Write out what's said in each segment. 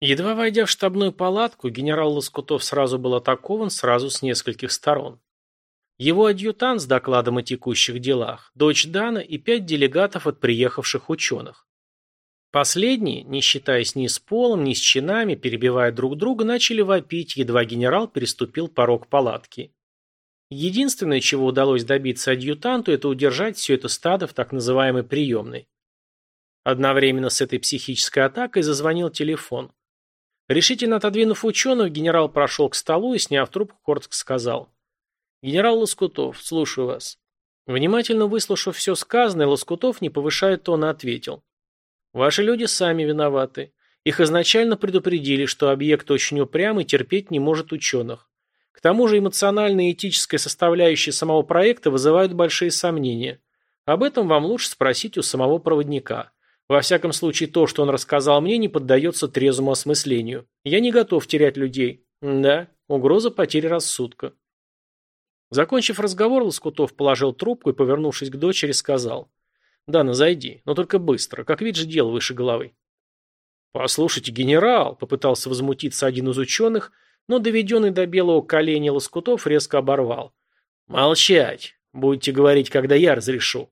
Едва войдя в штабную палатку, генерал Лоскутов сразу был атакован сразу с нескольких сторон. Его адъютант с докладом о текущих делах, дочь Дана и пять делегатов от приехавших ученых. Последние, не считаясь ни с полом, ни с чинами, перебивая друг друга, начали вопить, едва генерал переступил порог палатки. Единственное, чего удалось добиться адъютанту, это удержать все это стадо в так называемой приемной. Одновременно с этой психической атакой зазвонил телефон. Решительно отодвинув ученых, генерал прошел к столу и, сняв трубку, коротко сказал. «Генерал Лоскутов, слушаю вас». Внимательно выслушав все сказанное, Лоскутов, не повышая тона, ответил. «Ваши люди сами виноваты. Их изначально предупредили, что объект очень упрямый, терпеть не может ученых. К тому же эмоциональная и этическая составляющая самого проекта вызывают большие сомнения. Об этом вам лучше спросить у самого проводника. Во всяком случае, то, что он рассказал мне, не поддается трезвому осмыслению. Я не готов терять людей. Да, угроза потери рассудка. Закончив разговор, Лоскутов положил трубку и, повернувшись к дочери, сказал. «Дана, зайди, но только быстро, как видишь, дело выше головы». «Послушайте, генерал», — попытался возмутиться один из ученых, но доведенный до белого коленя Лоскутов резко оборвал. «Молчать! Будете говорить, когда я разрешу».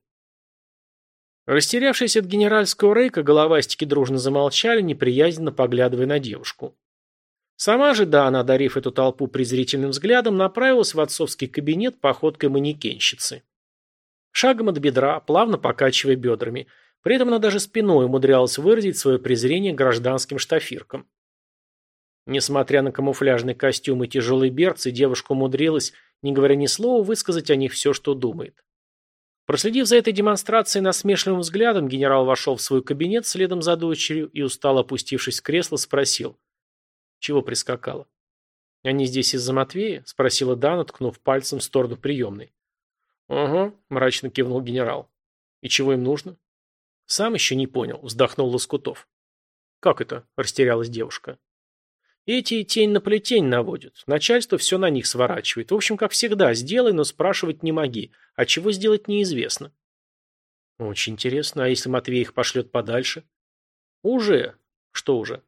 Растерявшись от генеральского рейка, головастики дружно замолчали, неприязненно поглядывая на девушку. Сама же, да, она, одарив эту толпу презрительным взглядом, направилась в отцовский кабинет походкой манекенщицы. Шагом от бедра, плавно покачивая бедрами. При этом она даже спиной умудрялась выразить свое презрение гражданским штафиркам. Несмотря на камуфляжный костюм и тяжелые берцы, девушка умудрилась, не говоря ни слова, высказать о них все, что думает. Проследив за этой демонстрацией насмешливым взглядом, генерал вошел в свой кабинет следом за дочерью и, устало опустившись в кресло, спросил. Чего прискакала? «Они здесь из-за Матвея?» – спросила Дана, ткнув пальцем в сторону приемной. «Угу», – мрачно кивнул генерал. «И чего им нужно?» «Сам еще не понял», – вздохнул Лоскутов. «Как это?» – растерялась девушка. Эти тень на плетень наводят. Начальство все на них сворачивает. В общем, как всегда, сделай, но спрашивать не моги. А чего сделать неизвестно. Очень интересно. А если Матвей их пошлет подальше? Уже. Что уже?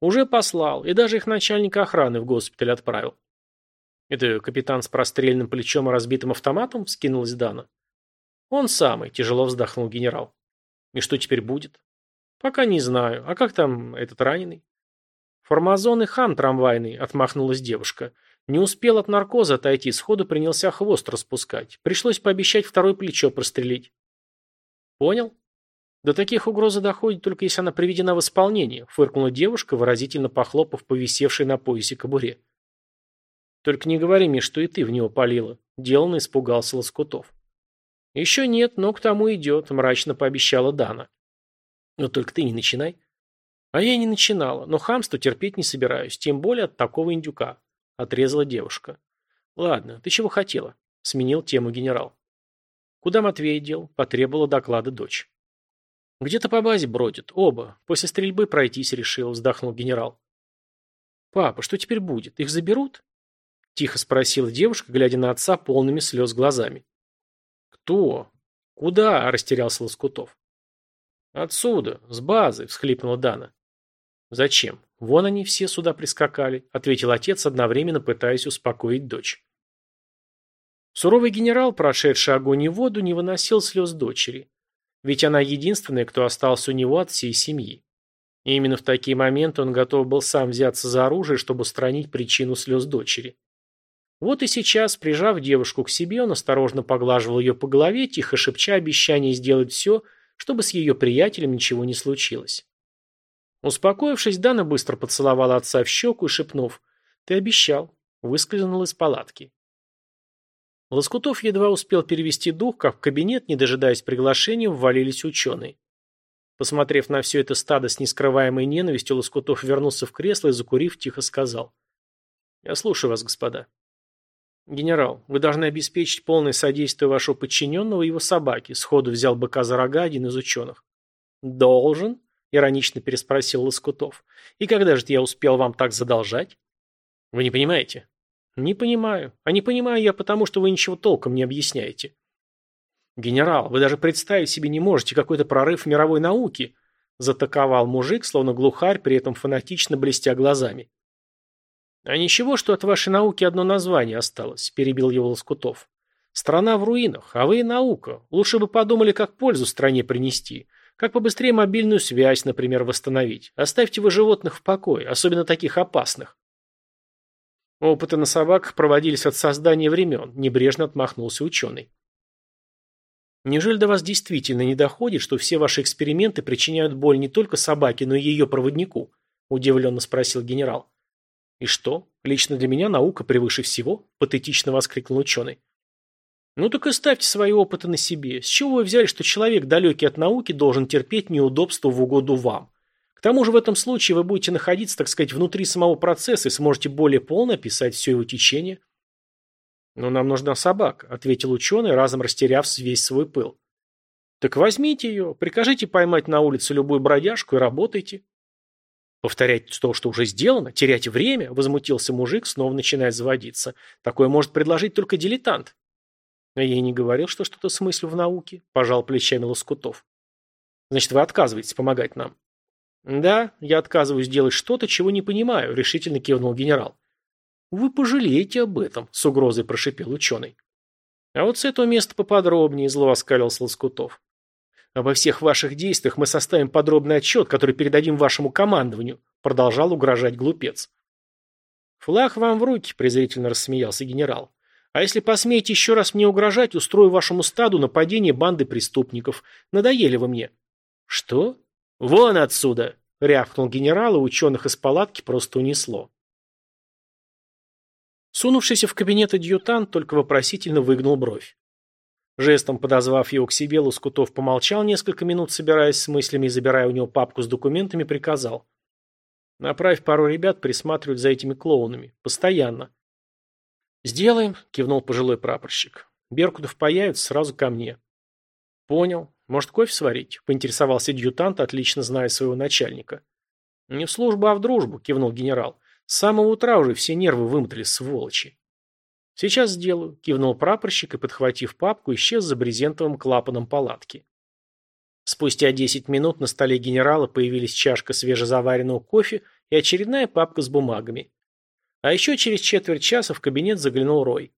Уже послал. И даже их начальника охраны в госпиталь отправил. Это капитан с простреленным плечом и разбитым автоматом? Скинулась Дана. Он самый, тяжело вздохнул генерал. И что теперь будет? Пока не знаю. А как там этот раненый? «Формазон и хам трамвайный», — отмахнулась девушка. Не успел от наркоза отойти, сходу принялся хвост распускать. Пришлось пообещать второе плечо прострелить. «Понял?» «До таких угрозы доходит, только если она приведена в исполнение», — фыркнула девушка, выразительно похлопав по висевшей на поясе кобуре. «Только не говори мне, что и ты в него палила», — деланно испугался Лоскутов. «Еще нет, но к тому идет», — мрачно пообещала Дана. «Но только ты не начинай. А я не начинала, но хамство терпеть не собираюсь, тем более от такого индюка. Отрезала девушка. Ладно, ты чего хотела? Сменил тему генерал. Куда Матвей дел? Потребовала доклада дочь. Где-то по базе бродят, оба. После стрельбы пройтись решил, вздохнул генерал. Папа, что теперь будет? Их заберут? Тихо спросила девушка, глядя на отца полными слез глазами. Кто? Куда? Растерялся Лоскутов. Отсюда, с базы, всхлипнула Дана. «Зачем? Вон они все сюда прискакали», — ответил отец, одновременно пытаясь успокоить дочь. Суровый генерал, прошедший огонь и воду, не выносил слез дочери. Ведь она единственная, кто остался у него от всей семьи. И именно в такие моменты он готов был сам взяться за оружие, чтобы устранить причину слез дочери. Вот и сейчас, прижав девушку к себе, он осторожно поглаживал ее по голове, тихо шепча обещание сделать все, чтобы с ее приятелем ничего не случилось. Успокоившись, Дана быстро поцеловала отца в щеку и, шепнув «Ты обещал», выскользнул из палатки. Лоскутов едва успел перевести дух, как в кабинет, не дожидаясь приглашения, ввалились ученые. Посмотрев на все это стадо с нескрываемой ненавистью, Лоскутов вернулся в кресло и, закурив, тихо сказал. «Я слушаю вас, господа». «Генерал, вы должны обеспечить полное содействие вашего подчиненного и его собаки», сходу взял быка за рога один из ученых. «Должен?» Иронично переспросил Лоскутов. И когда же я успел вам так задолжать? Вы не понимаете? Не понимаю. А не понимаю я потому, что вы ничего толком не объясняете. Генерал, вы даже представить себе не можете какой-то прорыв мировой науки. Затаковал мужик, словно глухарь, при этом фанатично блестя глазами. «А ничего, что от вашей науки одно название осталось», – перебил его Лоскутов. «Страна в руинах, а вы и наука. Лучше бы подумали, как пользу стране принести. Как побыстрее мобильную связь, например, восстановить. Оставьте вы животных в покое, особенно таких опасных». Опыты на собаках проводились от создания времен, небрежно отмахнулся ученый. Неужели до вас действительно не доходит, что все ваши эксперименты причиняют боль не только собаке, но и ее проводнику? Удивленно спросил генерал. «И что? Лично для меня наука превыше всего?» – патетично воскликнул ученый. «Ну так и ставьте свои опыты на себе. С чего вы взяли, что человек, далекий от науки, должен терпеть неудобства в угоду вам? К тому же в этом случае вы будете находиться, так сказать, внутри самого процесса и сможете более полно описать все его течение». «Но нам нужна собака», – ответил ученый, разом растеряв весь свой пыл. «Так возьмите ее, прикажите поймать на улице любую бродяжку и работайте». Повторять то, что уже сделано, терять время, возмутился мужик, снова начинает заводиться. Такое может предложить только дилетант. А я и не говорил, что что-то смыслю в науке, пожал плечами Лоскутов. Значит, вы отказываетесь помогать нам? Да, я отказываюсь делать что-то, чего не понимаю, решительно кивнул генерал. Вы пожалеете об этом, с угрозой прошипел ученый. А вот с этого места поподробнее, зло оскалился Лоскутов. Обо всех ваших действиях мы составим подробный отчет, который передадим вашему командованию», продолжал угрожать глупец. «Флаг вам в руки», презрительно рассмеялся генерал. «А если посмеете еще раз мне угрожать, устрою вашему стаду нападение банды преступников. Надоели вы мне». «Что? Вон отсюда!» — рявкнул генерал, и ученых из палатки просто унесло. Сунувшийся в кабинет адъютант только вопросительно выгнул бровь. Жестом подозвав его к себе, Лоскутов помолчал несколько минут, собираясь с мыслями и забирая у него папку с документами, приказал. «Направь пару ребят присматривать за этими клоунами. Постоянно». «Сделаем», — кивнул пожилой прапорщик. «Беркутов появится, сразу ко мне». «Понял. Может, кофе сварить?» — поинтересовался адъютант, отлично зная своего начальника. «Не в службу, а в дружбу», — кивнул генерал. «С самого утра уже все нервы вымотали, сволочи». «Сейчас сделаю», – кивнул прапорщик и, подхватив папку, исчез за брезентовым клапаном палатки. Спустя 10 минут на столе генерала появились чашка свежезаваренного кофе и очередная папка с бумагами. А еще через четверть часа в кабинет заглянул Рой.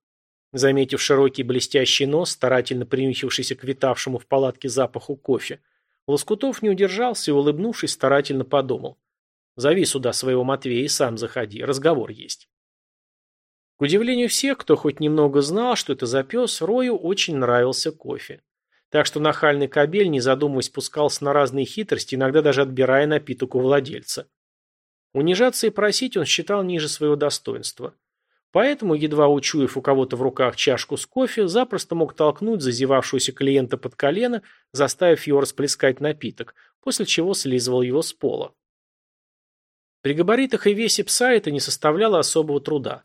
Заметив широкий блестящий нос, старательно принюхившийся к витавшему в палатке запаху кофе, Лоскутов не удержался и, улыбнувшись, старательно подумал. «Зови сюда своего Матвея и сам заходи, разговор есть». К удивлению всех, кто хоть немного знал, что это за пес, Рою очень нравился кофе. Так что нахальный кобель, не задумываясь, спускался на разные хитрости, иногда даже отбирая напиток у владельца. Унижаться и просить он считал ниже своего достоинства. Поэтому, едва учуяв у кого-то в руках чашку с кофе, запросто мог толкнуть зазевавшегося клиента под колено, заставив его расплескать напиток, после чего слизывал его с пола. При габаритах и весе пса это не составляло особого труда.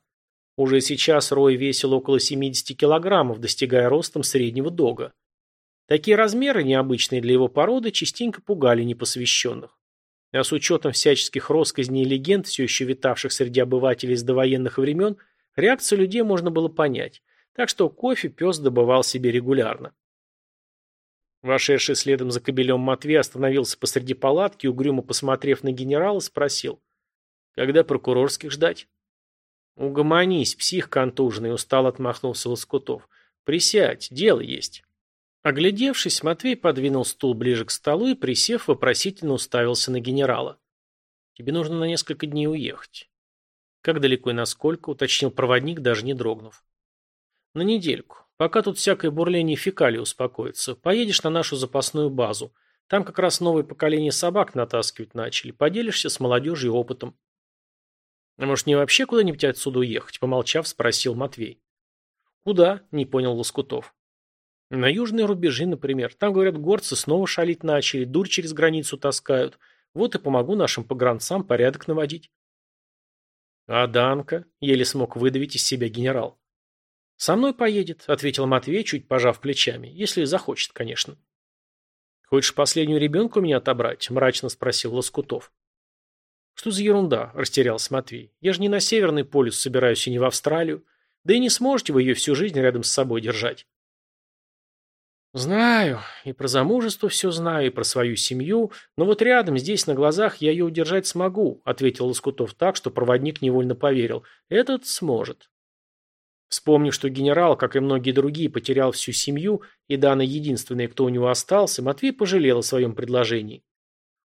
Уже сейчас Рой весил около 70 килограммов, достигая ростом среднего дога. Такие размеры, необычные для его породы, частенько пугали непосвященных. А с учетом всяческих россказней и легенд, все еще витавших среди обывателей с довоенных времен, реакцию людей можно было понять, так что кофе пес добывал себе регулярно. Вошедший следом за кобелем Матвей остановился посреди палатки, угрюмо посмотрев на генерала, спросил, «Когда прокурорских ждать?» «Угомонись, псих контуженный», — устал отмахнулся Лоскутов. «Присядь, дело есть». Оглядевшись, Матвей подвинул стул ближе к столу и, присев, вопросительно уставился на генерала. «Тебе нужно на несколько дней уехать». «Как далеко и насколько?» — уточнил проводник, даже не дрогнув. «На недельку. Пока тут всякое бурление фекалий успокоится. Поедешь на нашу запасную базу. Там как раз новое поколение собак натаскивать начали. Поделишься с молодежью опытом». «А может, не вообще куда-нибудь отсюда уехать?» Помолчав, спросил Матвей. «Куда?» – не понял Лоскутов. «На южные рубежи, например. Там, говорят, горцы снова шалить начали, дурь через границу таскают. Вот и помогу нашим погранцам порядок наводить». «А Данка?» – еле смог выдавить из себя генерал. «Со мной поедет», – ответил Матвей, чуть пожав плечами. «Если захочет, конечно». «Хочешь последнюю ребенку меня отобрать?» – мрачно спросил Лоскутов. «Что за ерунда?» – растерялся Матвей. «Я же не на Северный полюс собираюсь и не в Австралию. Да и не сможете вы ее всю жизнь рядом с собой держать». Знаю, и про замужество все знаю, и про свою семью, но вот рядом, здесь, на глазах, я ее удержать смогу, ответил Лоскутов так, что проводник невольно поверил. Этот сможет. Вспомнив, что генерал, как и многие другие, потерял всю семью, и Дана единственная, кто у него остался, Матвей пожалел о своем предложении.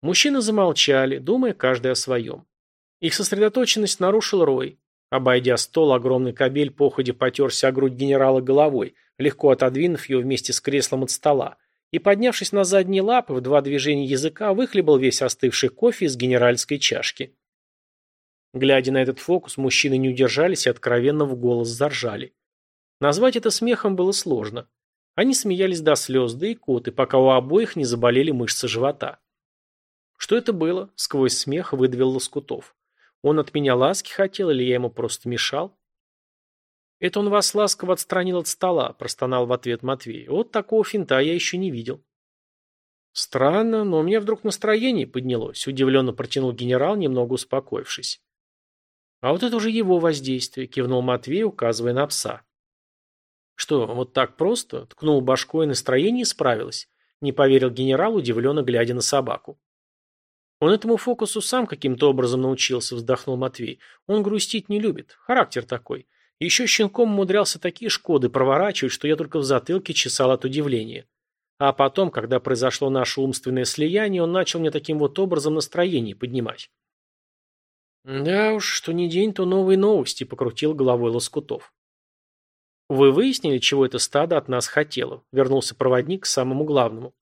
Мужчины замолчали, думая каждый о своем. Их сосредоточенность нарушил Рой. Обойдя стол, огромный кабель походе потерся о грудь генерала головой, легко отодвинув ее вместе с креслом от стола, и, поднявшись на задние лапы, в два движения языка выхлебал весь остывший кофе из генеральской чашки. Глядя на этот фокус, мужчины не удержались и откровенно в голос заржали. Назвать это смехом было сложно. Они смеялись до слез, да и коты, пока у обоих не заболели мышцы живота. Что это было? Сквозь смех выдавил Лоскутов. Он от меня ласки хотел или я ему просто мешал? Это он вас ласково отстранил от стола, простонал в ответ Матвей. Вот такого финта я еще не видел. Странно, но у меня вдруг настроение поднялось, удивленно протянул генерал, немного успокоившись. А вот это уже его воздействие, кивнул Матвей, указывая на пса. Что, вот так просто? Ткнул башкой, настроение исправилось. Не поверил генерал, удивленно глядя на собаку. Он этому фокусу сам каким-то образом научился, вздохнул Матвей. Он грустить не любит. Характер такой. Еще щенком умудрялся такие шкоды проворачивать, что я только в затылке чесал от удивления. А потом, когда произошло наше умственное слияние, он начал мне таким вот образом настроение поднимать. «Да уж, что не день, то новые новости», — покрутил головой Лоскутов. «Вы выяснили, чего это стадо от нас хотело?» — вернулся проводник к самому главному.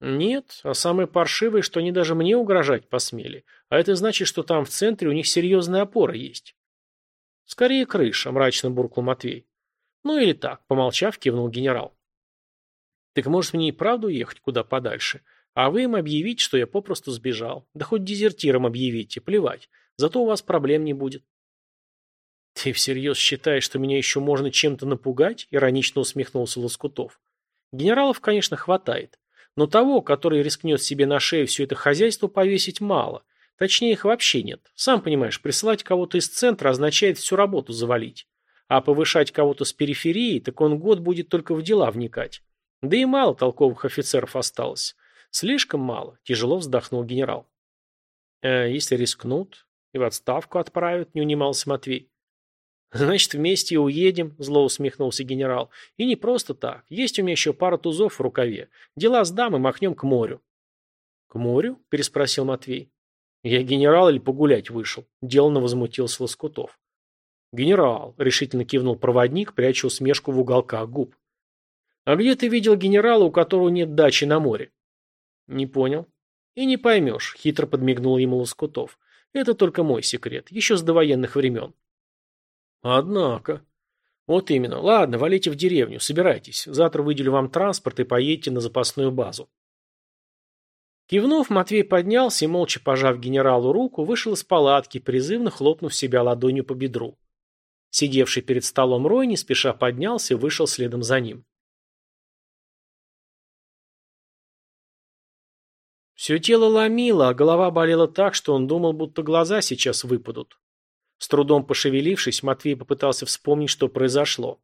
Нет, а самое паршивое, что они даже мне угрожать посмели. А это значит, что там в центре у них серьезная опора есть. Скорее крыша, мрачно буркнул Матвей. Ну или так, помолчав, кивнул генерал. Так может мне и правду ехать куда подальше? А вы им объявить, что я попросту сбежал. Да хоть дезертиром объявите, плевать. Зато у вас проблем не будет. Ты всерьез считаешь, что меня еще можно чем-то напугать? Иронично усмехнулся Лоскутов. Генералов, конечно, хватает. Но того, который рискнет себе на шею все это хозяйство повесить мало. Точнее, их вообще нет. Сам понимаешь, присылать кого-то из центра означает всю работу завалить. А повышать кого-то с периферии, так он год будет только в дела вникать. Да и мало толковых офицеров осталось. Слишком мало, тяжело вздохнул генерал. «Э, если рискнут и в отставку отправят, не унимался Матвей. «Значит, вместе уедем», – зло усмехнулся генерал. «И не просто так. Есть у меня еще пара тузов в рукаве. Дела сдам и махнем к морю». «К морю?» – переспросил Матвей. «Я генерал или погулять вышел?» – деланно возмутился Лоскутов. «Генерал», – решительно кивнул проводник, пряча усмешку в уголках губ. «А где ты видел генерала, у которого нет дачи на море?» «Не понял». «И не поймешь», – хитро подмигнул ему Лоскутов. «Это только мой секрет, еще с довоенных времен». Однако. Вот именно. Ладно, валите в деревню, собирайтесь. Завтра выделю вам транспорт и поедете на запасную базу. Кивнув, Матвей поднялся и, молча пожав генералу руку, вышел из палатки, призывно хлопнув себя ладонью по бедру. Сидевший перед столом Рой не спеша поднялся и вышел следом за ним. Все тело ломило, а голова болела так, что он думал, будто глаза сейчас выпадут. С трудом пошевелившись, Матвей попытался вспомнить, что произошло.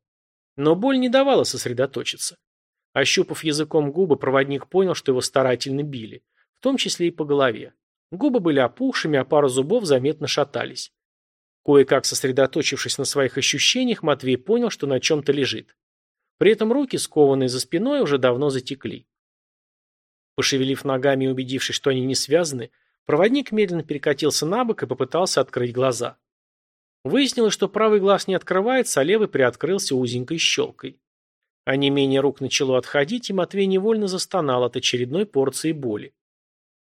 Но боль не давала сосредоточиться. Ощупав языком губы, проводник понял, что его старательно били, в том числе и по голове. Губы были опухшими, а пара зубов заметно шатались. Кое-как сосредоточившись на своих ощущениях, Матвей понял, что на чем-то лежит. При этом руки, скованные за спиной, уже давно затекли. Пошевелив ногами и убедившись, что они не связаны, проводник медленно перекатился на бок и попытался открыть глаза. Выяснилось, что правый глаз не открывается, а левый приоткрылся узенькой щелкой. А не менее рук начало отходить, и Матвей невольно застонал от очередной порции боли.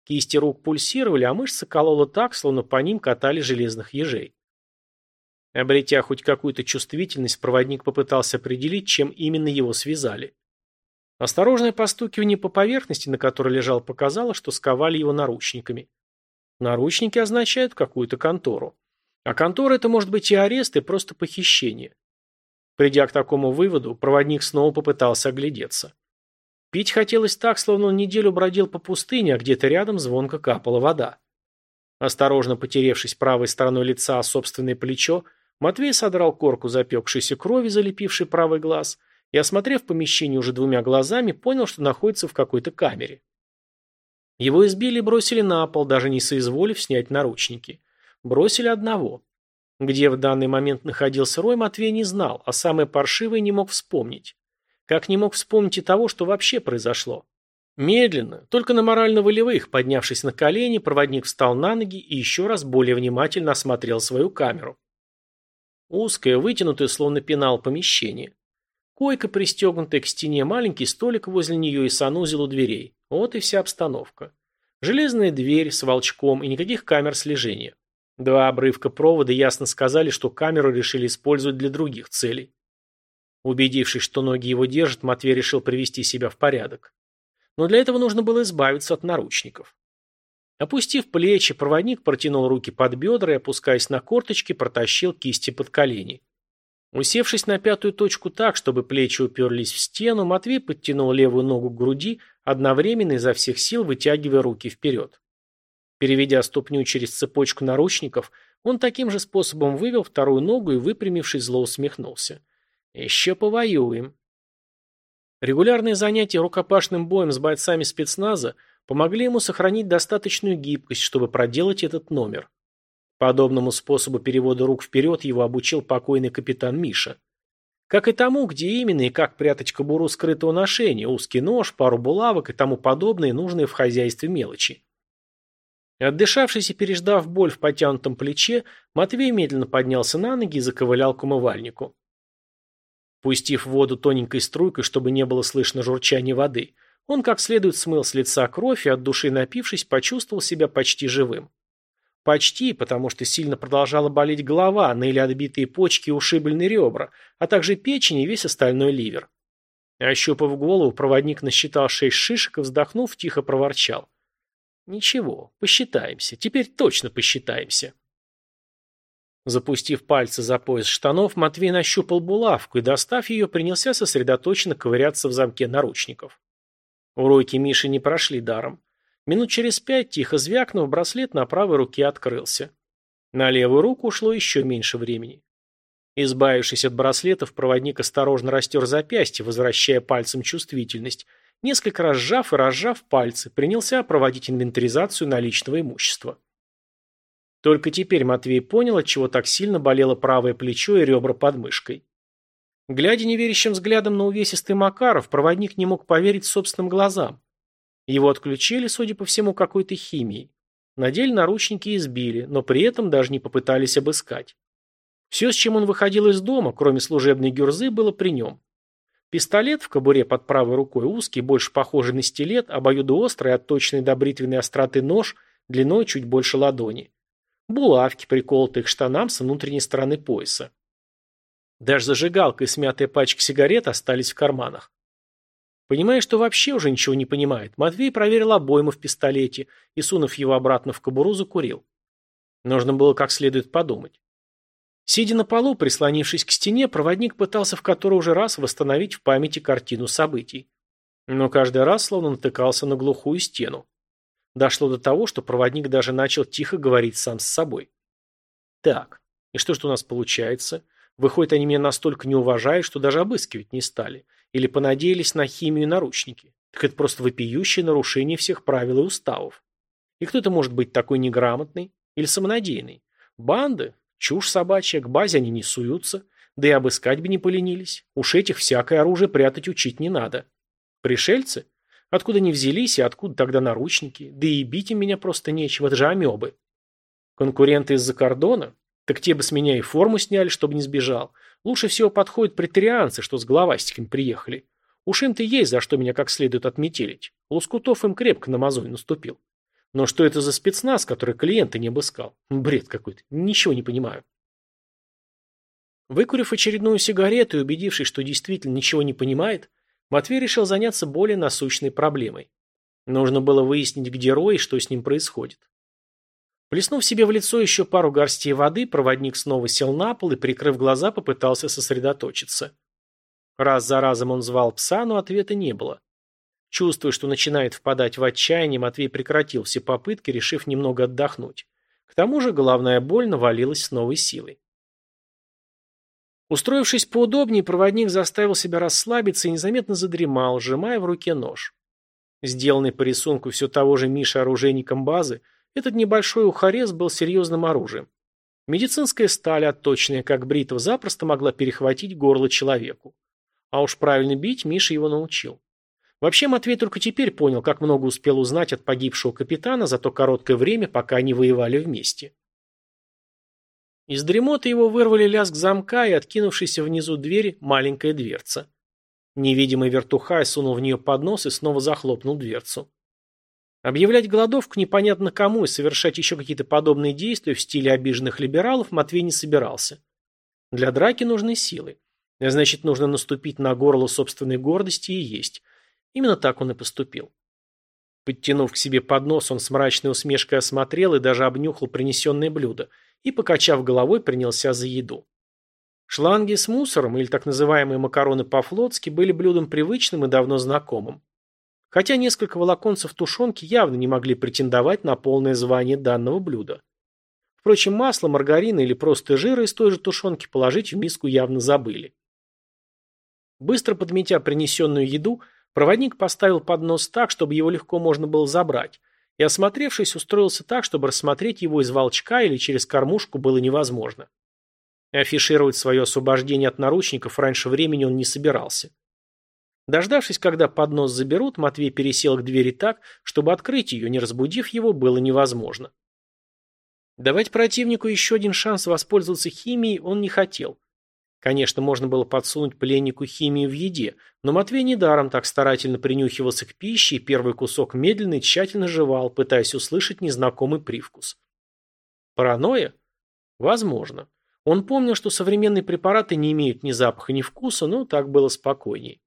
Кисти рук пульсировали, а мышцы кололо так, словно по ним катали железных ежей. Обретя хоть какую-то чувствительность, проводник попытался определить, чем именно его связали. Осторожное постукивание по поверхности, на которой лежал, показало, что сковали его наручниками. Наручники означают какую-то контору. А контора это может быть и арест, и просто похищение. Придя к такому выводу, проводник снова попытался оглядеться. Пить хотелось так, словно он неделю бродил по пустыне, а где-то рядом звонко капала вода. Осторожно потеревшись правой стороной лица о собственное плечо, Матвей содрал корку запекшейся крови, залепившей правый глаз, и, осмотрев помещение уже двумя глазами, понял, что находится в какой-то камере. Его избили и бросили на пол, даже не соизволив снять наручники. Бросили одного. Где в данный момент находился Рой, Матвей не знал, а самое паршивое не мог вспомнить. Как не мог вспомнить и того, что вообще произошло. Медленно, только на морально-волевых, поднявшись на колени, проводник встал на ноги и еще раз более внимательно осмотрел свою камеру. Узкое, вытянутое, словно пенал, помещение. Койка, пристегнутая к стене, маленький столик возле нее и санузел у дверей. Вот и вся обстановка. Железная дверь с волчком и никаких камер слежения. Два обрывка провода ясно сказали, что камеру решили использовать для других целей. Убедившись, что ноги его держат, Матвей решил привести себя в порядок. Но для этого нужно было избавиться от наручников. Опустив плечи, проводник протянул руки под бедра и, опускаясь на корточки, протащил кисти под колени. Усевшись на пятую точку так, чтобы плечи уперлись в стену, Матвей подтянул левую ногу к груди, одновременно изо всех сил вытягивая руки вперед. Переведя ступню через цепочку наручников, он таким же способом вывел вторую ногу и, выпрямившись, зло усмехнулся. «Еще повоюем». Регулярные занятия рукопашным боем с бойцами спецназа помогли ему сохранить достаточную гибкость, чтобы проделать этот номер. Подобному способу перевода рук вперед его обучил покойный капитан Миша. Как и тому, где именно и как прятать кобуру скрытого ношения, узкий нож, пару булавок и тому подобное, нужные в хозяйстве мелочи. Отдышавшись и переждав боль в потянутом плече, Матвей медленно поднялся на ноги и заковылял к умывальнику. Пустив воду тоненькой струйкой, чтобы не было слышно журчания воды, он как следует смыл с лица кровь и от души напившись, почувствовал себя почти живым. Почти, потому что сильно продолжала болеть голова, ныли отбитые почки и ушибленные ребра, а также печень и весь остальной ливер. Ощупав голову, проводник насчитал шесть шишек и, вздохнув, тихо проворчал. «Ничего, посчитаемся. Теперь точно посчитаемся». Запустив пальцы за пояс штанов, Матвей нащупал булавку и, достав ее, принялся сосредоточенно ковыряться в замке наручников. Уроки Миши не прошли даром. Минут через пять, тихо звякнув, браслет на правой руке открылся. На левую руку ушло еще меньше времени. Избавившись от браслетов, проводник осторожно растер запястье, возвращая пальцем чувствительность. Несколько раз сжав и разжав пальцы, принялся проводить инвентаризацию наличного имущества. Только теперь Матвей понял, от чего так сильно болело правое плечо и ребра под мышкой. Глядя неверящим взглядом на увесистый Макаров, проводник не мог поверить собственным глазам. Его отключили, судя по всему, какой-то химией. Надели наручники и избили, но при этом даже не попытались обыскать. Все, с чем он выходил из дома, кроме служебной гюрзы, было при нем. Пистолет в кобуре под правой рукой узкий, больше похожий на стилет, обоюдоострый, отточенный до бритвенной остроты нож, длиной чуть больше ладони. Булавки, приколотые к штанам с внутренней стороны пояса. Даже зажигалка и смятая пачка сигарет остались в карманах. Понимая, что вообще уже ничего не понимает, Матвей проверил обойму в пистолете и, сунув его обратно в кобуру, закурил. Нужно было как следует подумать. Сидя на полу, прислонившись к стене, проводник пытался в который уже раз восстановить в памяти картину событий. Но каждый раз словно натыкался на глухую стену. Дошло до того, что проводник даже начал тихо говорить сам с собой. Так, и что же у нас получается? Выходит, они меня настолько не уважают, что даже обыскивать не стали. Или понадеялись на химию и наручники. Так это просто вопиющее нарушение всех правил и уставов. И кто это может быть такой неграмотный или самонадеянный? Банды? Чушь собачья, к базе они не суются. Да и обыскать бы не поленились. Уж этих всякое оружие прятать учить не надо. Пришельцы? Откуда они взялись и откуда тогда наручники? Да и бить им меня просто нечего, это же амебы. Конкуренты из-за кордона? Так те бы с меня и форму сняли, чтобы не сбежал. Лучше всего подходят претарианцы, что с головастиками приехали. Уж им-то есть за что меня как следует отметелить. Лоскутов им крепко на мозоль наступил. Но что это за спецназ, который клиента не обыскал? Бред какой-то. Ничего не понимаю. Выкурив очередную сигарету и убедившись, что действительно ничего не понимает, Матвей решил заняться более насущной проблемой. Нужно было выяснить, где Рой и что с ним происходит. Плеснув себе в лицо еще пару горстей воды, проводник снова сел на пол и, прикрыв глаза, попытался сосредоточиться. Раз за разом он звал пса, но ответа не было. Чувствуя, что начинает впадать в отчаяние, Матвей прекратил все попытки, решив немного отдохнуть. К тому же головная боль навалилась с новой силой. Устроившись поудобнее, проводник заставил себя расслабиться и незаметно задремал, сжимая в руке нож. Сделанный по рисунку все того же Миши оружейником базы, этот небольшой ухарез был серьезным оружием. Медицинская сталь, отточенная как бритва, запросто могла перехватить горло человеку. А уж правильно бить Миша его научил. Вообще Матвей только теперь понял, как много успел узнать от погибшего капитана за то короткое время, пока они воевали вместе. Из дремоты его вырвали лязг замка и откинувшаяся внизу двери маленькая дверца. Невидимый вертухай сунул в нее поднос и снова захлопнул дверцу. Объявлять голодовку непонятно кому и совершать еще какие-то подобные действия в стиле обиженных либералов Матвей не собирался. Для драки нужны силы. Значит, нужно наступить на горло собственной гордости и есть. Именно так он и поступил. Подтянув к себе поднос, он с мрачной усмешкой осмотрел и даже обнюхал принесенное блюдо и, покачав головой, принялся за еду. Шланги с мусором, или так называемые макароны по-флотски, были блюдом привычным и давно знакомым. Хотя несколько волоконцев тушенки явно не могли претендовать на полное звание данного блюда. Впрочем, масло, маргарин или просто жира из той же тушенки положить в миску явно забыли. Быстро подметя принесенную еду, Проводник поставил поднос так, чтобы его легко можно было забрать, и, осмотревшись, устроился так, чтобы рассмотреть его из волчка или через кормушку было невозможно. афишировать свое освобождение от наручников раньше времени он не собирался. Дождавшись, когда поднос заберут, Матвей пересел к двери так, чтобы открыть ее, не разбудив его, было невозможно. Давать противнику еще один шанс воспользоваться химией он не хотел. Конечно, можно было подсунуть пленнику химию в еде, но Матвей недаром так старательно принюхивался к пище и первый кусок медленно и тщательно жевал, пытаясь услышать незнакомый привкус. Паранойя? Возможно. Он помнил, что современные препараты не имеют ни запаха, ни вкуса, но так было спокойней.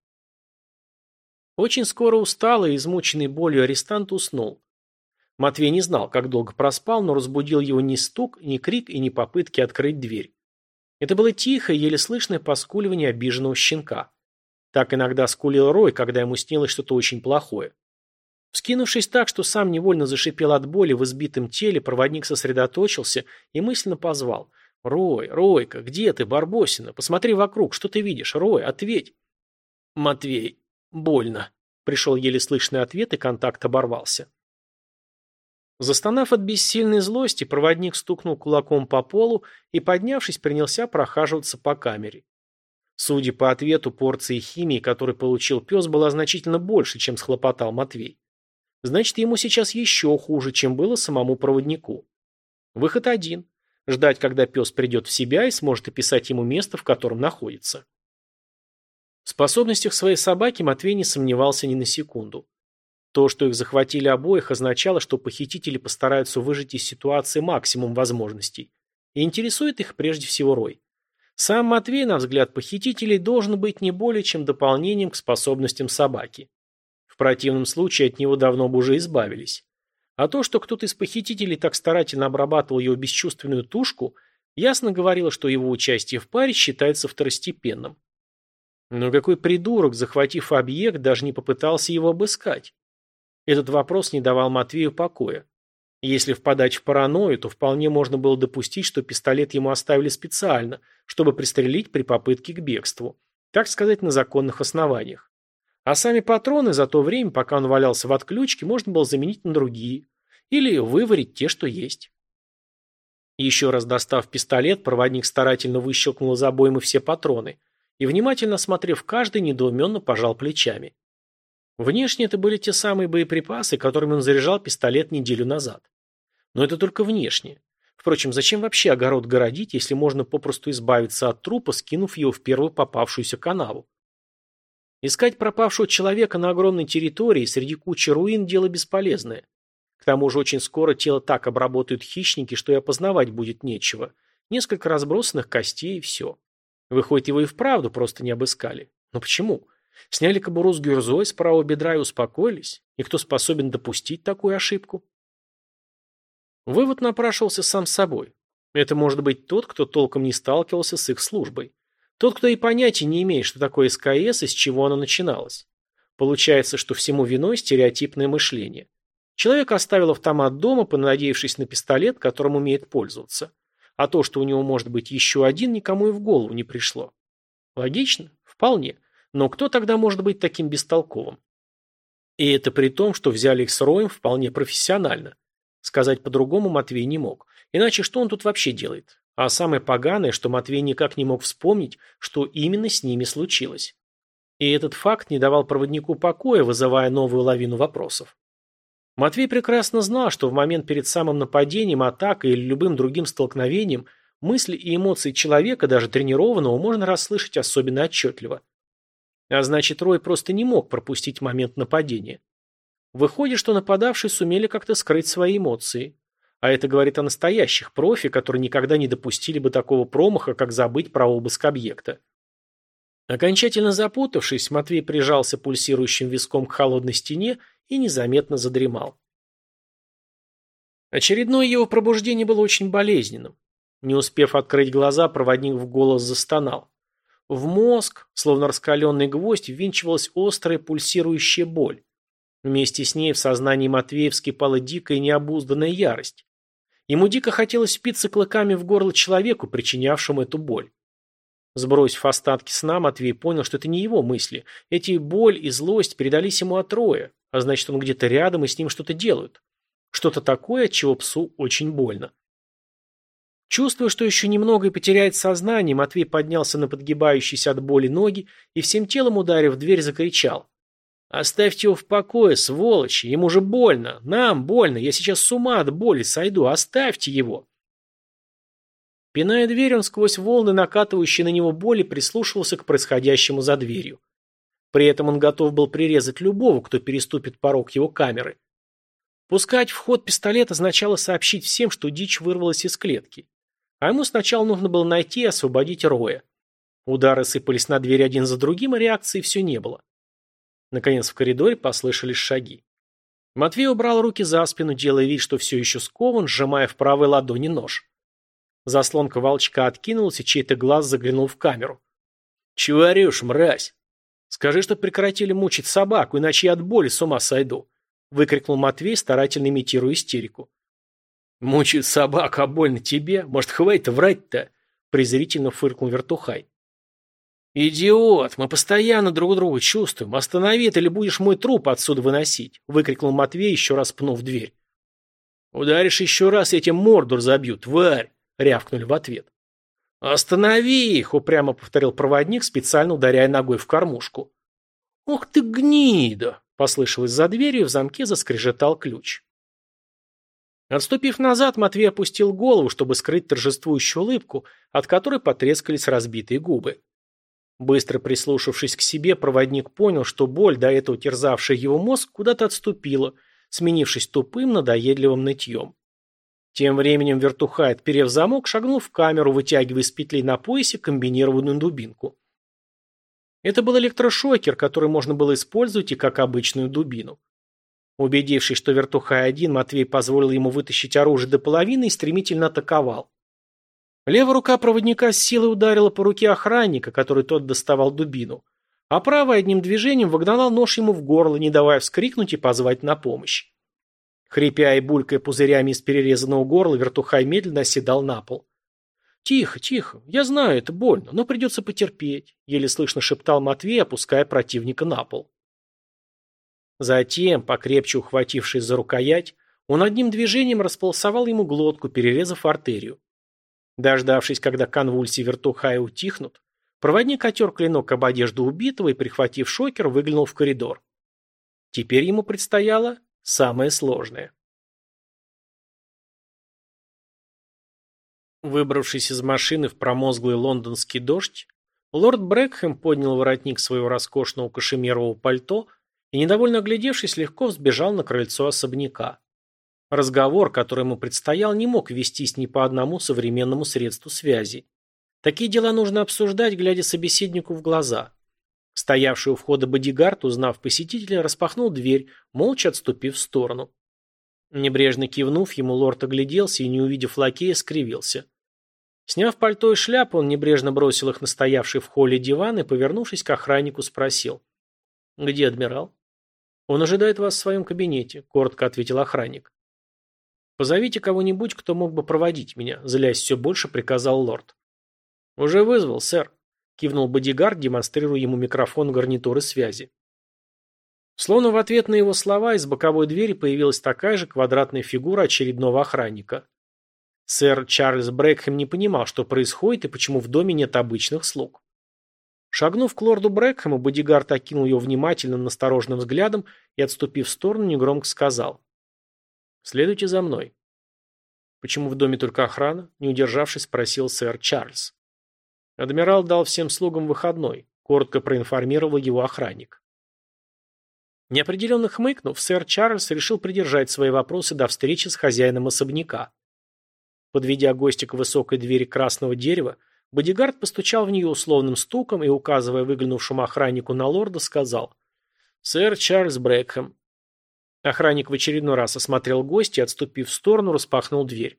Очень скоро усталый и измученный болью арестант уснул. Матвей не знал, как долго проспал, но разбудил его ни стук, ни крик и ни попытки открыть дверь. Это было тихое, еле слышное поскуливание обиженного щенка. Так иногда скулил Рой, когда ему снилось что-то очень плохое. Вскинувшись так, что сам невольно зашипел от боли в избитом теле, проводник сосредоточился и мысленно позвал. «Рой, Ройка, где ты, Барбосина? Посмотри вокруг, что ты видишь? Рой, ответь!» «Матвей, больно!» Пришел еле слышный ответ, и контакт оборвался. Застонав от бессильной злости, проводник стукнул кулаком по полу и, поднявшись, принялся прохаживаться по камере. Судя по ответу, порции химии, которую получил пес, была значительно больше, чем схлопотал Матвей. Значит, ему сейчас еще хуже, чем было самому проводнику. Выход один – ждать, когда пес придет в себя и сможет описать ему место, в котором находится. В способностях своей собаки Матвей не сомневался ни на секунду. То, что их захватили обоих, означало, что похитители постараются выжать из ситуации максимум возможностей. И интересует их прежде всего Рой. Сам Матвей, на взгляд похитителей, должен быть не более чем дополнением к способностям собаки. В противном случае от него давно бы уже избавились. А то, что кто-то из похитителей так старательно обрабатывал его бесчувственную тушку, ясно говорило, что его участие в паре считается второстепенным. Но какой придурок, захватив объект, даже не попытался его обыскать? Этот вопрос не давал Матвею покоя. Если впадать в паранойю, то вполне можно было допустить, что пистолет ему оставили специально, чтобы пристрелить при попытке к бегству. Так сказать, на законных основаниях. А сами патроны за то время, пока он валялся в отключке, можно было заменить на другие. Или выварить те, что есть. Еще раз достав пистолет, проводник старательно выщелкнул из обоймы все патроны и, внимательно осмотрев каждый, недоуменно пожал плечами. Внешне это были те самые боеприпасы, которыми он заряжал пистолет неделю назад. Но это только внешне. Впрочем, зачем вообще огород городить, если можно попросту избавиться от трупа, скинув его в первую попавшуюся канаву? Искать пропавшего человека на огромной территории среди кучи руин – дело бесполезное. К тому же очень скоро тело так обработают хищники, что и опознавать будет нечего. Несколько разбросанных костей и все. Выходит, его и вправду просто не обыскали. Но почему? Сняли кобуру с гюрзой с правого бедра и успокоились? И кто способен допустить такую ошибку? Вывод напрашивался сам собой. Это может быть тот, кто толком не сталкивался с их службой. Тот, кто и понятия не имеет, что такое СКС и с чего оно начиналось. Получается, что всему виной стереотипное мышление. Человек оставил автомат дома, понадеявшись на пистолет, которым умеет пользоваться. А то, что у него может быть еще один, никому и в голову не пришло. Логично? Вполне. Но кто тогда может быть таким бестолковым? И это при том, что взяли их с Роем вполне профессионально. Сказать по-другому Матвей не мог. Иначе что он тут вообще делает? А самое поганое, что Матвей никак не мог вспомнить, что именно с ними случилось. И этот факт не давал проводнику покоя, вызывая новую лавину вопросов. Матвей прекрасно знал, что в момент перед самым нападением, атакой или любым другим столкновением мысли и эмоции человека, даже тренированного, можно расслышать особенно отчетливо. А значит, Рой просто не мог пропустить момент нападения. Выходит, что нападавшие сумели как-то скрыть свои эмоции. А это говорит о настоящих профи, которые никогда не допустили бы такого промаха, как забыть про обыск объекта. Окончательно запутавшись, Матвей прижался пульсирующим виском к холодной стене и незаметно задремал. Очередное его пробуждение было очень болезненным. Не успев открыть глаза, проводник в голос застонал. В мозг, словно раскаленный гвоздь, ввинчивалась острая пульсирующая боль. Вместе с ней в сознании Матвея вскипала дикая необузданная ярость. Ему дико хотелось впиться клыками в горло человеку, причинявшему эту боль. Сбросив остатки сна, Матвей понял, что это не его мысли. Эти боль и злость передались ему от Роя, а значит, он где-то рядом и с ним что-то делают. Что-то такое, от чего псу очень больно. Чувствуя, что еще немного и потеряет сознание, Матвей поднялся на подгибающиеся от боли ноги и всем телом ударив дверь закричал. «Оставьте его в покое, сволочи! Ему же больно! Нам больно! Я сейчас с ума от боли сойду! Оставьте его!» Пиная дверь, он сквозь волны, накатывающие на него боли, прислушивался к происходящему за дверью. При этом он готов был прирезать любого, кто переступит порог его камеры. Пускать в ход пистолет означало сообщить всем, что дичь вырвалась из клетки. А ему сначала нужно было найти и освободить Роя. Удары сыпались на дверь один за другим, а реакции все не было. Наконец в коридоре послышались шаги. Матвей убрал руки за спину, делая вид, что все еще скован, сжимая в правой ладони нож. Заслонка волчка откинулась, и чей-то глаз заглянул в камеру. «Чего орешь, мразь? Скажи, что прекратили мучить собаку, иначе я от боли с ума сойду», выкрикнул Матвей, старательно имитируя истерику. «Мучают собак, а больно тебе? Может, хватит врать-то?» презрительно фыркнул Вертухай. «Идиот! Мы постоянно друг друга чувствуем. Останови это, или будешь мой труп отсюда выносить!» выкрикнул Матвей, еще раз пнув дверь. «Ударишь еще раз, я тебе морду разобью, тварь!» рявкнули в ответ. «Останови их!» — упрямо повторил проводник, специально ударяя ногой в кормушку. «Ох ты гнида!» — послышалось за дверью, в замке заскрежетал ключ. Отступив назад, Матвей опустил голову, чтобы скрыть торжествующую улыбку, от которой потрескались разбитые губы. Быстро прислушавшись к себе, проводник понял, что боль, до этого терзавшая его мозг, куда-то отступила, сменившись тупым, надоедливым нытьем. Тем временем вертухай, отперев замок, шагнул в камеру, вытягивая из петли на поясе комбинированную дубинку. Это был электрошокер, который можно было использовать и как обычную дубину. Убедившись, что вертухай один, Матвей позволил ему вытащить оружие до половины и стремительно атаковал. Левая рука проводника с силой ударила по руке охранника, который тот доставал дубину, а правая одним движением вогнала нож ему в горло, не давая вскрикнуть и позвать на помощь. Хрипя и булькая пузырями из перерезанного горла, вертухай медленно оседал на пол. «Тихо, тихо. Я знаю, это больно, но придется потерпеть», — еле слышно шептал Матвей, опуская противника на пол. Затем, покрепче ухватившись за рукоять, он одним движением располосовал ему глотку, перерезав артерию. Дождавшись, когда конвульсии вертухая утихнут, проводник отер клинок об одежду убитого и, прихватив шокер, выглянул в коридор. Теперь ему предстояло самое сложное. Выбравшись из машины в промозглый лондонский дождь, лорд Брэкхэм поднял воротник своего роскошного кашемирового пальто и, недовольно оглядевшись, легко взбежал на крыльцо особняка. Разговор, который ему предстоял, не мог вестись ни по одному современному средству связи. Такие дела нужно обсуждать, глядя собеседнику в глаза. Стоявший у входа бодигард, узнав посетителя, распахнул дверь, молча отступив в сторону. Небрежно кивнув, ему лорд огляделся и, не увидев лакея, скривился. Сняв пальто и шляпу, он небрежно бросил их на стоявший в холле диван и, повернувшись к охраннику, спросил. «Где адмирал?» «Он ожидает вас в своем кабинете», — коротко ответил охранник. «Позовите кого-нибудь, кто мог бы проводить меня», — злясь все больше, приказал лорд. «Уже вызвал, сэр. кивнул бодигард, демонстрируя ему микрофон гарнитуры связи. Словно в ответ на его слова из боковой двери появилась такая же квадратная фигура очередного охранника. Сэр Чарльз Брэкхэм не понимал, что происходит и почему в доме нет обычных слуг. Шагнув к лорду Брэкхэму, бодигард окинул его внимательным, настороженным взглядом и, отступив в сторону, негромко сказал. «Следуйте за мной». «Почему в доме только охрана?» – не удержавшись, спросил сэр Чарльз. Адмирал дал всем слугам выходной, коротко проинформировал его охранник. Неопределенно хмыкнув, сэр Чарльз решил придержать свои вопросы до встречи с хозяином особняка. Подведя гостя к высокой двери красного дерева, бодигард постучал в нее условным стуком и, указывая выглянувшему охраннику на лорда, сказал «Сэр Чарльз Брэкхэм». Охранник в очередной раз осмотрел гостя и, отступив в сторону, распахнул дверь.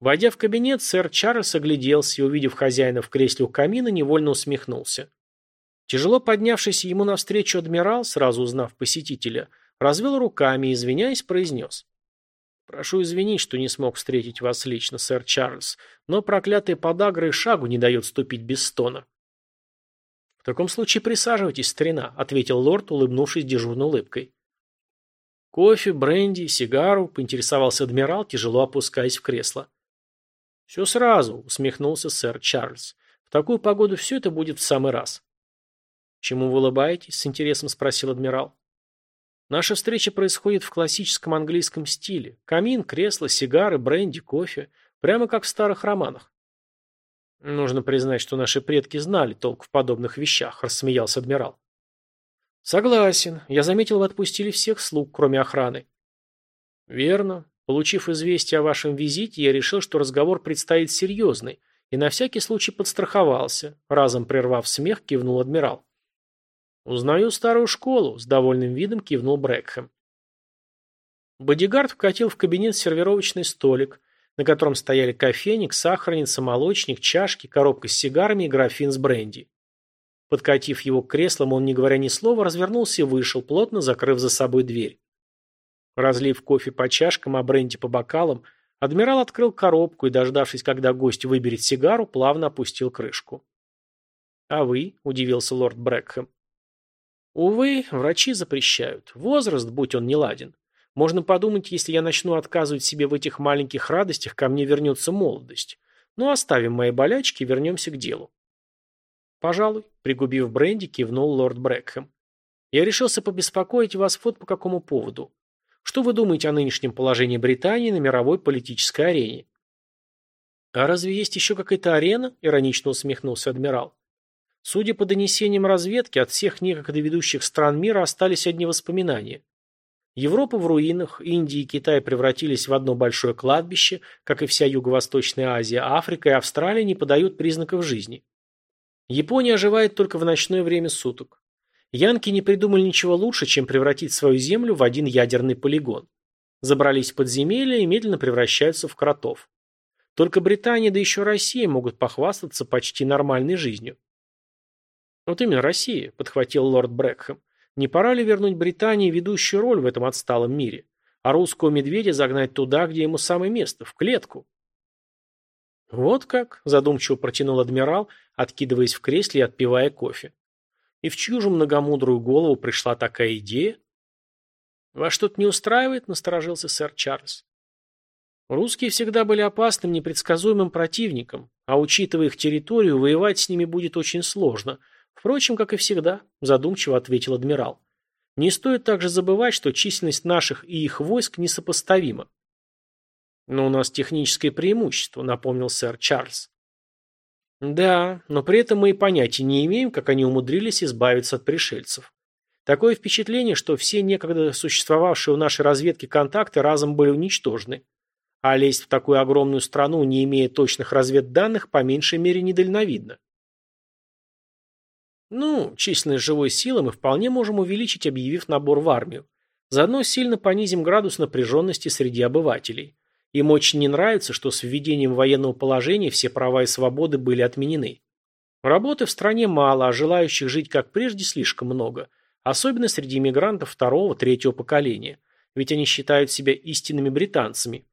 Войдя в кабинет, сэр Чарльз огляделся и, увидев хозяина в кресле у камина, невольно усмехнулся. Тяжело поднявшийся ему навстречу адмирал, сразу узнав посетителя, развел руками и, извиняясь, произнес. «Прошу извинить, что не смог встретить вас лично, сэр Чарльз, но проклятая подагра и шагу не дает ступить без стона». «В таком случае присаживайтесь, старина», — ответил лорд, улыбнувшись дежурной улыбкой. «Кофе, бренди, сигару», — поинтересовался адмирал, тяжело опускаясь в кресло. «Все сразу», — усмехнулся сэр Чарльз. «В такую погоду все это будет в самый раз». «Чему вы улыбаетесь?» – с интересом спросил адмирал. «Наша встреча происходит в классическом английском стиле. Камин, кресло, сигары, бренди, кофе. Прямо как в старых романах». «Нужно признать, что наши предки знали толк в подобных вещах», – рассмеялся адмирал. «Согласен. Я заметил, вы отпустили всех слуг, кроме охраны». «Верно. Получив известие о вашем визите, я решил, что разговор предстоит серьезный, и на всякий случай подстраховался», – разом прервав смех, кивнул адмирал. «Узнаю старую школу», — с довольным видом кивнул Брэкхэм. Бодигард вкатил в кабинет сервировочный столик, на котором стояли кофейник, сахарница, молочник, чашки, коробка с сигарами и графин с бренди. Подкатив его к креслам, он, не говоря ни слова, развернулся и вышел, плотно закрыв за собой дверь. Разлив кофе по чашкам, а бренди по бокалам, адмирал открыл коробку и, дождавшись, когда гость выберет сигару, плавно опустил крышку. «А вы?» – удивился лорд Брэкхэм. Увы, врачи запрещают. Возраст, будь он неладен. Можно подумать, если я начну отказывать себе в этих маленьких радостях, ко мне вернется молодость. Но оставим мои болячки и вернемся к делу. Пожалуй, пригубив бренди, кивнул лорд Брэкхэм. Я решился побеспокоить вас вот по какому поводу. Что вы думаете о нынешнем положении Британии на мировой политической арене? А разве есть еще какая-то арена? Иронично усмехнулся адмирал. Судя по донесениям разведки, от всех некогда ведущих стран мира остались одни воспоминания. Европа в руинах, Индия и Китай превратились в одно большое кладбище, как и вся Юго-Восточная Азия, Африка и Австралия не подают признаков жизни. Япония оживает только в ночное время суток. Янки не придумали ничего лучше, чем превратить свою землю в один ядерный полигон. Забрались в подземелья и медленно превращаются в кротов. Только Британия, да еще Россия могут похвастаться почти нормальной жизнью. «Вот именно Россия», — подхватил лорд Брэкхэм. «Не пора ли вернуть Британии ведущую роль в этом отсталом мире? А русского медведя загнать туда, где ему самое место, в клетку?» «Вот как», — задумчиво протянул адмирал, откидываясь в кресле и отпивая кофе. «И в чью же многомудрую голову пришла такая идея?» «Вас что-то не устраивает?» — насторожился сэр Чарльз. Русские всегда были опасным, непредсказуемым противником, а учитывая их территорию, воевать с ними будет очень сложно — Впрочем, как и всегда, задумчиво ответил адмирал. Не стоит также забывать, что численность наших и их войск несопоставима. Но у нас техническое преимущество, напомнил сэр Чарльз. Да, но при этом мы и понятия не имеем, как они умудрились избавиться от пришельцев. Такое впечатление, что все некогда существовавшие в нашей разведке контакты разом были уничтожены. А лезть в такую огромную страну, не имея точных разведданных, по меньшей мере недальновидно. Ну, численность живой силы мы вполне можем увеличить, объявив набор в армию. Заодно сильно понизим градус напряженности среди обывателей. Им очень не нравится, что с введением военного положения все права и свободы были отменены. Работы в стране мало, а желающих жить как прежде слишком много. Особенно среди иммигрантов второго, третьего поколения. Ведь они считают себя истинными британцами.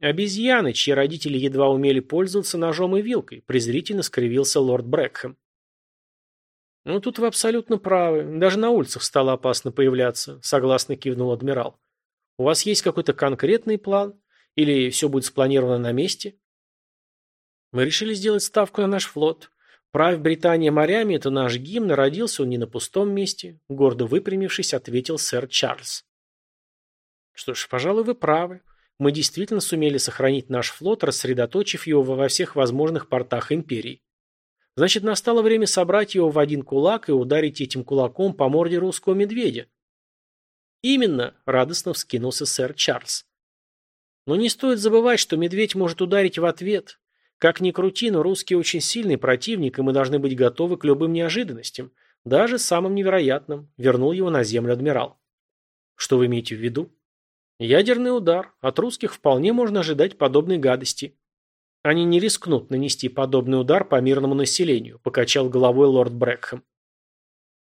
Обезьяны, чьи родители едва умели пользоваться ножом и вилкой, презрительно скривился лорд Брэкхэм. «Ну, тут вы абсолютно правы. Даже на улицах стало опасно появляться», — согласно кивнул адмирал. «У вас есть какой-то конкретный план? Или все будет спланировано на месте?» «Мы решили сделать ставку на наш флот. Правь Британия морями — это наш гимн, родился он не на пустом месте», — гордо выпрямившись, ответил сэр Чарльз. «Что ж, пожалуй, вы правы. Мы действительно сумели сохранить наш флот, рассредоточив его во всех возможных портах империи. Значит, настало время собрать его в один кулак и ударить этим кулаком по морде русского медведя. Именно, радостно вскинулся сэр Чарльз. Но не стоит забывать, что медведь может ударить в ответ. Как ни крути, но русский очень сильный противник, и мы должны быть готовы к любым неожиданностям, даже самым невероятным, вернул его на землю адмирал. Что вы имеете в виду? Ядерный удар. От русских вполне можно ожидать подобной гадости. Они не рискнут нанести подобный удар по мирному населению, покачал головой лорд Брэкхэм.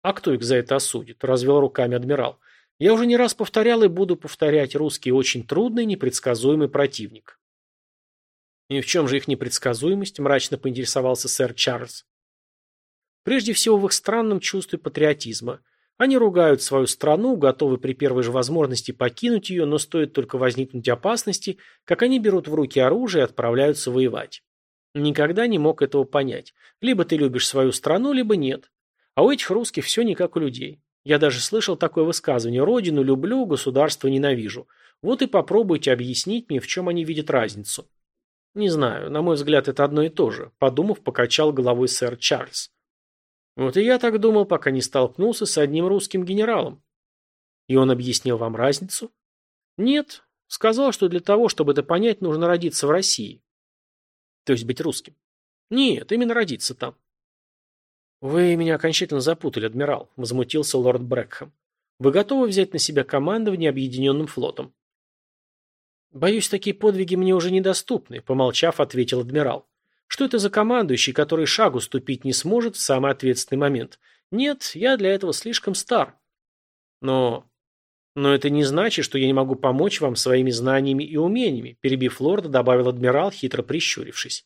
А кто их за это осудит? Развел руками адмирал. Я уже не раз повторял и буду повторять, русские очень трудный, непредсказуемый противник. И в чем же их непредсказуемость? Мрачно поинтересовался сэр Чарльз. Прежде всего в их странном чувстве патриотизма – они ругают свою страну, готовы при первой же возможности покинуть ее, но стоит только возникнуть опасности, как они берут в руки оружие и отправляются воевать. Никогда не мог этого понять. Либо ты любишь свою страну, либо нет. А у этих русских все не как у людей. Я даже слышал такое высказывание «Родину люблю, государство ненавижу». Вот и попробуйте объяснить мне, в чем они видят разницу. Не знаю, на мой взгляд, это одно и то же, подумав, покачал головой сэр Чарльз. Вот и я так думал, пока не столкнулся с одним русским генералом. И он объяснил вам разницу? Нет. Сказал, что для того, чтобы это понять, нужно родиться в России. То есть быть русским. Нет, именно родиться там. Вы меня окончательно запутали, адмирал, возмутился лорд Брэкхэм. Вы готовы взять на себя командование объединенным флотом? Боюсь, такие подвиги мне уже недоступны, помолчав, ответил адмирал. Что это за командующий, который шагу ступить не сможет в самый ответственный момент? Нет, я для этого слишком стар. Но... Но это не значит, что я не могу помочь вам своими знаниями и умениями, перебив лорда, добавил адмирал, хитро прищурившись.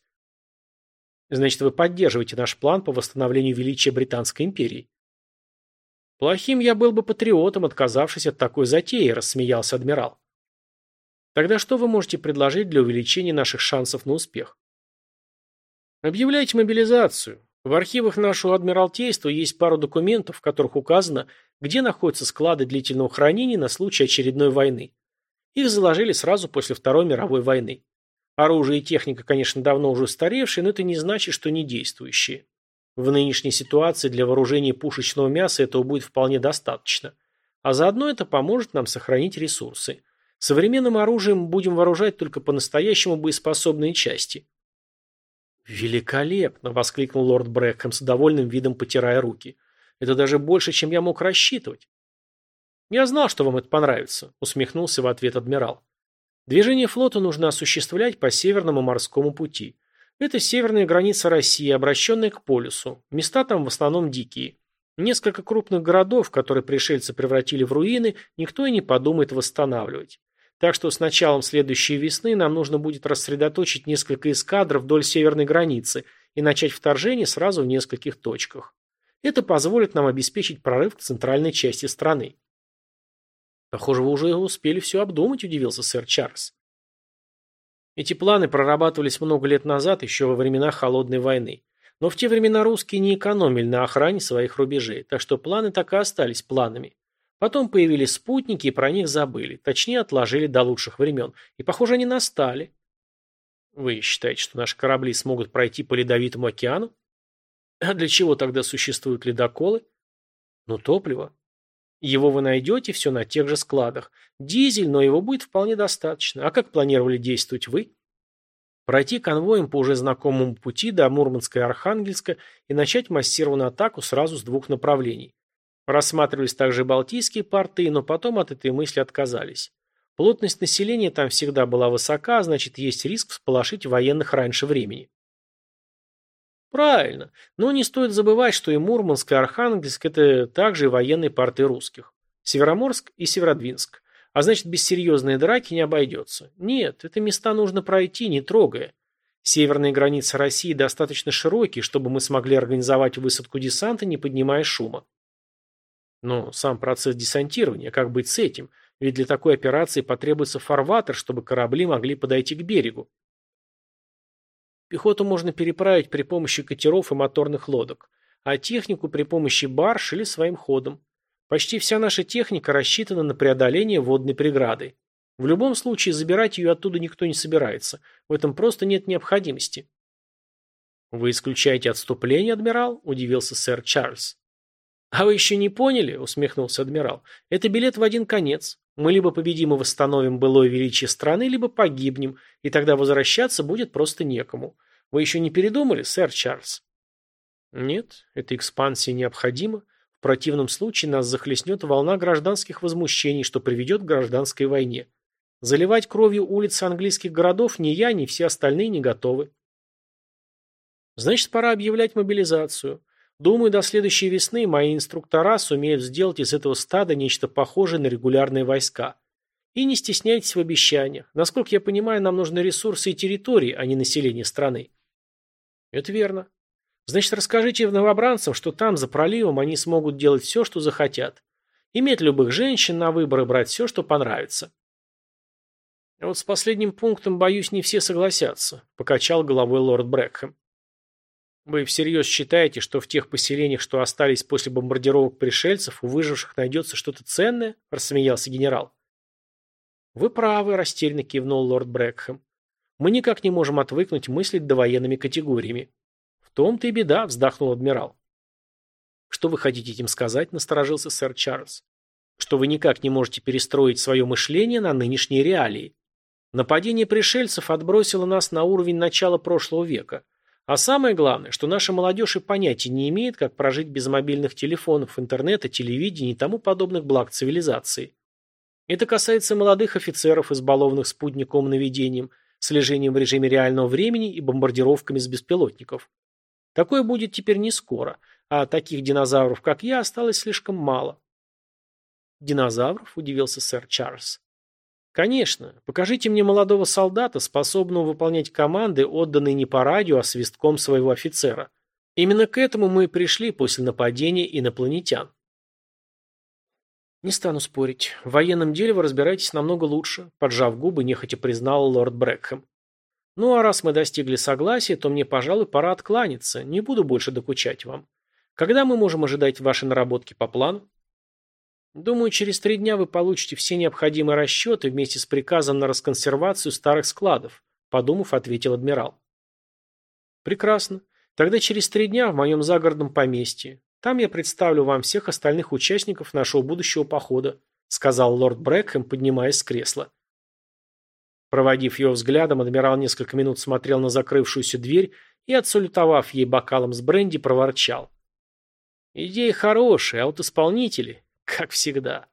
Значит, вы поддерживаете наш план по восстановлению величия Британской империи? Плохим я был бы патриотом, отказавшись от такой затеи, рассмеялся адмирал. Тогда что вы можете предложить для увеличения наших шансов на успех? Объявляйте мобилизацию. В архивах нашего Адмиралтейства есть пару документов, в которых указано, где находятся склады длительного хранения на случай очередной войны. Их заложили сразу после Второй мировой войны. Оружие и техника, конечно, давно уже устаревшие, но это не значит, что не действующие. В нынешней ситуации для вооружения пушечного мяса этого будет вполне достаточно. А заодно это поможет нам сохранить ресурсы. Современным оружием будем вооружать только по-настоящему боеспособные части. «Великолепно!» – воскликнул лорд Брэкхэм с довольным видом потирая руки. «Это даже больше, чем я мог рассчитывать». «Я знал, что вам это понравится», – усмехнулся в ответ адмирал. «Движение флота нужно осуществлять по Северному морскому пути. Это северная граница России, обращенная к полюсу. Места там в основном дикие. Несколько крупных городов, которые пришельцы превратили в руины, никто и не подумает восстанавливать. Так что с началом следующей весны нам нужно будет рассредоточить несколько эскадров вдоль северной границы и начать вторжение сразу в нескольких точках. Это позволит нам обеспечить прорыв к центральной части страны. Похоже, вы уже успели все обдумать, удивился сэр Чарльз. Эти планы прорабатывались много лет назад, еще во времена Холодной войны. Но в те времена русские не экономили на охране своих рубежей, так что планы так и остались планами. Потом появились спутники и про них забыли. Точнее, отложили до лучших времен. И, похоже, они настали. Вы считаете, что наши корабли смогут пройти по ледовитому океану? А для чего тогда существуют ледоколы? Ну, топливо. Его вы найдете все на тех же складах. Дизель, но его будет вполне достаточно. А как планировали действовать вы? Пройти конвоем по уже знакомому пути до Мурманска и Архангельска и начать массированную атаку сразу с двух направлений. Рассматривались также балтийские порты, но потом от этой мысли отказались. Плотность населения там всегда была высока, а значит есть риск всполошить военных раньше времени. Правильно, но не стоит забывать, что и Мурманск, и Архангельск – это также военные порты русских. Североморск и Северодвинск. А значит, без серьезной драки не обойдется. Нет, это места нужно пройти, не трогая. Северные границы России достаточно широкие, чтобы мы смогли организовать высадку десанта, не поднимая шума. Но сам процесс десантирования, как быть с этим? Ведь для такой операции потребуется фарватер, чтобы корабли могли подойти к берегу. Пехоту можно переправить при помощи катеров и моторных лодок, а технику при помощи барж или своим ходом. Почти вся наша техника рассчитана на преодоление водной преграды. В любом случае забирать ее оттуда никто не собирается. В этом просто нет необходимости. «Вы исключаете отступление, адмирал?» – удивился сэр Чарльз. «А вы еще не поняли?» – усмехнулся адмирал. «Это билет в один конец. Мы либо победим и восстановим былое величие страны, либо погибнем, и тогда возвращаться будет просто некому. Вы еще не передумали, сэр Чарльз?» «Нет, эта экспансия необходима. В противном случае нас захлестнет волна гражданских возмущений, что приведет к гражданской войне. Заливать кровью улицы английских городов ни я, ни все остальные не готовы». «Значит, пора объявлять мобилизацию. Думаю, до следующей весны мои инструктора сумеют сделать из этого стада нечто похожее на регулярные войска. И не стесняйтесь в обещаниях. Насколько я понимаю, нам нужны ресурсы и территории, а не население страны. Это верно. Значит, расскажите новобранцам, что там, за проливом, они смогут делать все, что захотят. Иметь любых женщин на выбор и брать все, что понравится. А вот с последним пунктом, боюсь, не все согласятся, покачал головой лорд Брэкхэм. Вы всерьез считаете, что в тех поселениях, что остались после бомбардировок пришельцев, у выживших найдется что-то ценное? Рассмеялся генерал. Вы правы, растерянно кивнул лорд Брэкхэм. Мы никак не можем отвыкнуть мыслить довоенными категориями. В том-то и беда, вздохнул адмирал. Что вы хотите этим сказать, насторожился сэр Чарльз. Что вы никак не можете перестроить свое мышление на нынешние реалии. Нападение пришельцев отбросило нас на уровень начала прошлого века – а самое главное, что наша молодежь и понятия не имеет, как прожить без мобильных телефонов, интернета, телевидения и тому подобных благ цивилизации. Это касается молодых офицеров, избалованных спутниковым наведением, слежением в режиме реального времени и бомбардировками с беспилотников. Такое будет теперь не скоро, а таких динозавров, как я, осталось слишком мало. Динозавров, удивился сэр Чарльз. Конечно. Покажите мне молодого солдата, способного выполнять команды, отданные не по радио, а свистком своего офицера. Именно к этому мы и пришли после нападения инопланетян. Не стану спорить. В военном деле вы разбираетесь намного лучше, поджав губы, нехотя признал лорд Брэкхэм. Ну а раз мы достигли согласия, то мне, пожалуй, пора откланяться. Не буду больше докучать вам. Когда мы можем ожидать ваши наработки по плану? Думаю, через три дня вы получите все необходимые расчеты вместе с приказом на расконсервацию старых складов, подумав, ответил адмирал. Прекрасно. Тогда через три дня в моем загородном поместье. Там я представлю вам всех остальных участников нашего будущего похода, сказал лорд Брэкхэм, поднимаясь с кресла. Проводив его взглядом, адмирал несколько минут смотрел на закрывшуюся дверь и, отсалютовав ей бокалом с бренди, проворчал. «Идея хорошая, а вот исполнители...» Как всегда.